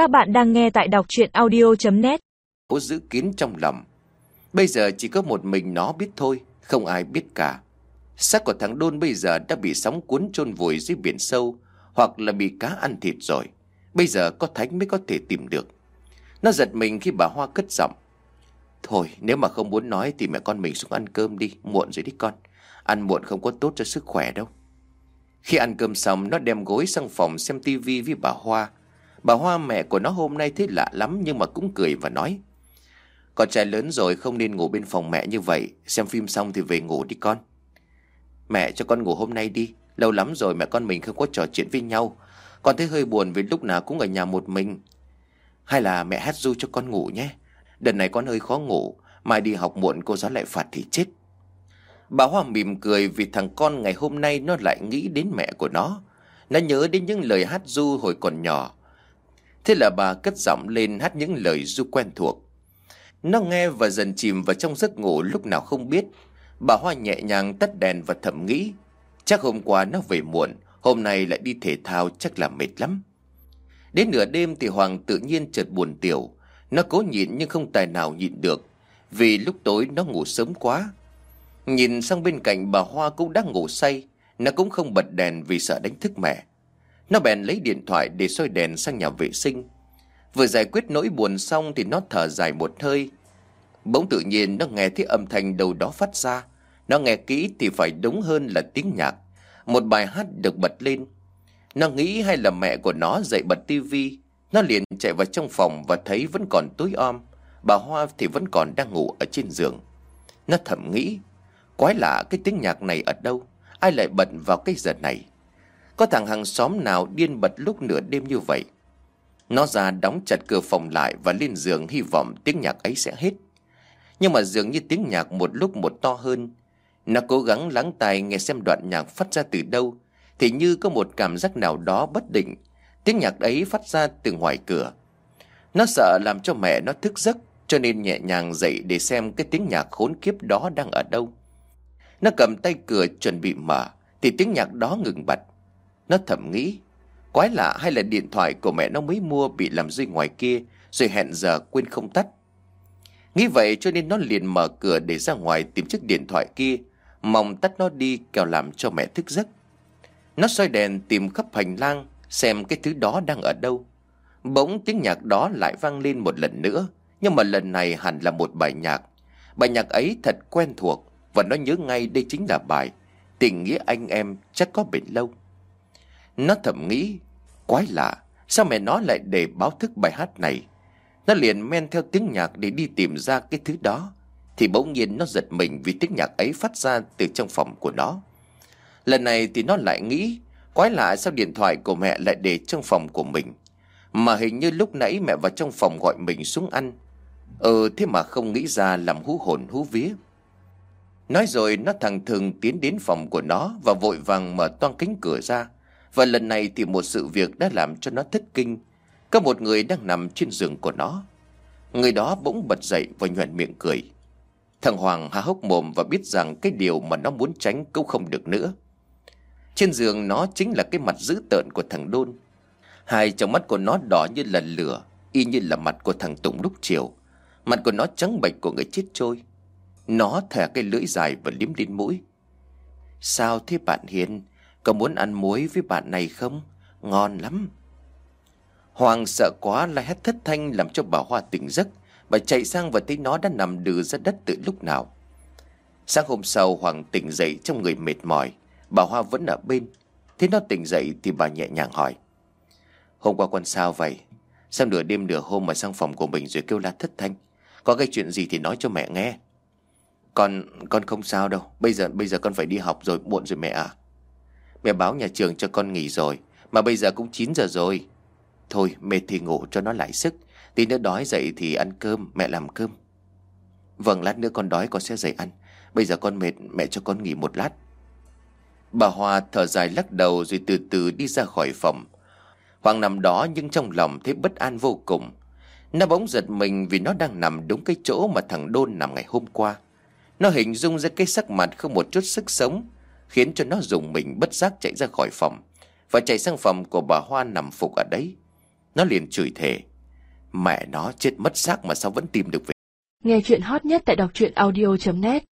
Các bạn đang nghe tại đọc chuyện audio.net Cô giữ kín trong lòng. Bây giờ chỉ có một mình nó biết thôi, Không ai biết cả. Xác của thằng Đôn bây giờ đã bị sóng cuốn chôn vùi dưới biển sâu, Hoặc là bị cá ăn thịt rồi. Bây giờ có thánh mới có thể tìm được. Nó giật mình khi bà Hoa cất giọng. Thôi, nếu mà không muốn nói Thì mẹ con mình xuống ăn cơm đi, Muộn rồi đi con. Ăn muộn không có tốt cho sức khỏe đâu. Khi ăn cơm xong, Nó đem gối sang phòng xem tivi với bà Hoa. Bà Hoa mẹ của nó hôm nay thấy lạ lắm Nhưng mà cũng cười và nói, Con trai lớn rồi không nên ngủ bên phòng mẹ như vậy, Xem phim xong thì về ngủ đi con. Mẹ cho con ngủ hôm nay đi, Lâu lắm rồi mẹ con mình không có trò chuyện với nhau, Con thấy hơi buồn vì lúc nào cũng ở nhà một mình. Hay là mẹ hát du cho con ngủ nhé, Đợt này con hơi khó ngủ, Mai đi học muộn cô giáo lại phạt thì chết. Bà Hoa mỉm cười vì thằng con ngày hôm nay nó lại nghĩ đến mẹ của nó. Nó nhớ đến những lời hát du hồi còn nhỏ Thế là bà cất giọng lên hát những lời du quen thuộc. Nó nghe và dần chìm vào trong giấc ngủ lúc nào không biết. Bà Hoa nhẹ nhàng tắt đèn và thầm nghĩ, Chắc hôm qua nó về muộn, Hôm nay lại đi thể thao, chắc là mệt lắm. Đến nửa đêm thì Hoàng tự nhiên chợt buồn tiểu. Nó cố nhịn nhưng không tài nào nhịn được, Vì lúc tối nó ngủ sớm quá. Nhìn sang bên cạnh bà Hoa cũng đang ngủ say, Nó cũng không bật đèn vì sợ đánh thức mẹ. Nó bèn lấy điện thoại để soi đèn sang nhà vệ sinh. Vừa giải quyết nỗi buồn xong thì nó thở dài một hơi. Bỗng tự nhiên nó nghe thấy âm thanh đầu đó phát ra. Nó nghe kỹ thì phải đúng hơn là tiếng nhạc. Một bài hát được bật lên. Nó nghĩ hay là mẹ của nó dậy bật tivi Nó liền chạy vào trong phòng và thấy vẫn còn tối om. Bà Hoa thì vẫn còn đang ngủ ở trên giường. Nó thầm nghĩ, Quái lạ, cái tiếng nhạc này ở đâu? Ai lại bật vào cái giờ này? Có thằng hàng xóm nào điên bật lúc nửa đêm như vậy? Nó ra đóng chặt cửa phòng lại Và lên giường hy vọng tiếng nhạc ấy sẽ hết. Nhưng mà dường như tiếng nhạc một lúc một to hơn. Nó cố gắng lắng tai nghe xem đoạn nhạc phát ra từ đâu. Thì như có một cảm giác nào đó bất định, Tiếng nhạc ấy phát ra từ ngoài cửa. Nó sợ làm cho mẹ nó thức giấc, Cho nên nhẹ nhàng dậy để xem cái tiếng nhạc khốn kiếp đó đang ở đâu. Nó cầm tay cửa chuẩn bị mở, Thì tiếng nhạc đó ngừng bật. Nó thầm nghĩ, Quái lạ hay là điện thoại của mẹ nó mới mua Bị làm rơi ngoài kia, Rồi hẹn giờ quên không tắt. Nghĩ vậy cho nên nó liền mở cửa Để ra ngoài tìm chiếc điện thoại kia, Mong tắt nó đi kẻo làm cho mẹ thức giấc. Nó soi đèn tìm khắp hành lang, Xem cái thứ đó đang ở đâu. Bỗng tiếng nhạc đó lại vang lên một lần nữa, Nhưng mà lần này hẳn là một bài nhạc. Bài nhạc ấy thật quen thuộc, và nó nhớ ngay đây chính là bài Tình nghĩa anh em chắc có bền lâu. Nó thầm nghĩ, Quái lạ, Sao mẹ nó lại để báo thức bài hát này? Nó liền men theo tiếng nhạc để đi tìm ra cái thứ đó. Thì bỗng nhiên nó giật mình vì tiếng nhạc ấy phát ra từ trong phòng của nó. Lần này thì nó lại nghĩ, Quái lạ sao điện thoại của mẹ lại để trong phòng của mình? Mà hình như lúc nãy mẹ vào trong phòng gọi mình xuống ăn. Ừ thế mà không nghĩ ra làm hú hồn hú vía. Nói rồi, nó thằng thường tiến đến phòng của nó và vội vàng mở toan cánh cửa ra. Và lần này thì một sự việc đã làm cho nó thất kinh. Có một người đang nằm trên giường của nó. Người đó bỗng bật dậy và nhuận miệng cười. Thằng Hoàng há hốc mồm và biết rằng cái điều mà nó muốn tránh cũng không được nữa. Trên giường nó chính là cái mặt dữ tợn của thằng Đôn. Hai trong mắt của nó đỏ như là lửa, y như là mặt của thằng Tùng lúc chiều. Mặt của nó trắng bệch của người chết trôi. Nó thẻ cái lưỡi dài và liếm lên mũi Sao thế bạn Hiền có muốn ăn muối với bạn này không? Ngon lắm. Hoàng sợ quá la hét thất thanh Làm cho bà Hoa tỉnh giấc. Bà chạy sang và thấy nó đã nằm đừ ra đất từ lúc nào. Sáng hôm sau Hoàng tỉnh dậy trong người mệt mỏi. Bà Hoa vẫn ở bên. Thế nó tỉnh dậy thì bà nhẹ nhàng hỏi. Hôm qua con sao vậy? Sao nửa đêm nửa hôm mà sang phòng của mình rồi kêu la thất thanh. Có cái chuyện gì thì nói cho mẹ nghe. Con, con không sao đâu. Bây giờ bây giờ con phải đi học rồi muộn rồi mẹ à Mẹ báo nhà trường cho con nghỉ rồi, Mà bây giờ cũng 9 giờ rồi. Thôi mệt thì ngủ cho nó lại sức. Tí nữa đói dậy thì ăn cơm, Mẹ làm cơm. Vâng lát nữa con đói, con sẽ dậy ăn. Bây giờ con mệt, mẹ cho con nghỉ một lát. Bà Hoa thở dài lắc đầu Rồi từ từ đi ra khỏi phòng. Hoàng nằm đó nhưng trong lòng thấy bất an vô cùng. Nó bỗng giật mình vì nó đang nằm đúng cái chỗ mà thằng Đôn nằm ngày hôm qua. Nó hình dung ra cái sắc mặt không một chút sức sống. Khiến cho nó dùng mình bất giác chạy ra khỏi phòng Và chạy sang phòng của bà Hoa nằm phục ở đấy. Nó liền chửi thề, Mẹ nó chết mất xác mà sao vẫn tìm được về? Nghe chuyện hot nhất tại đọc truyện audio.net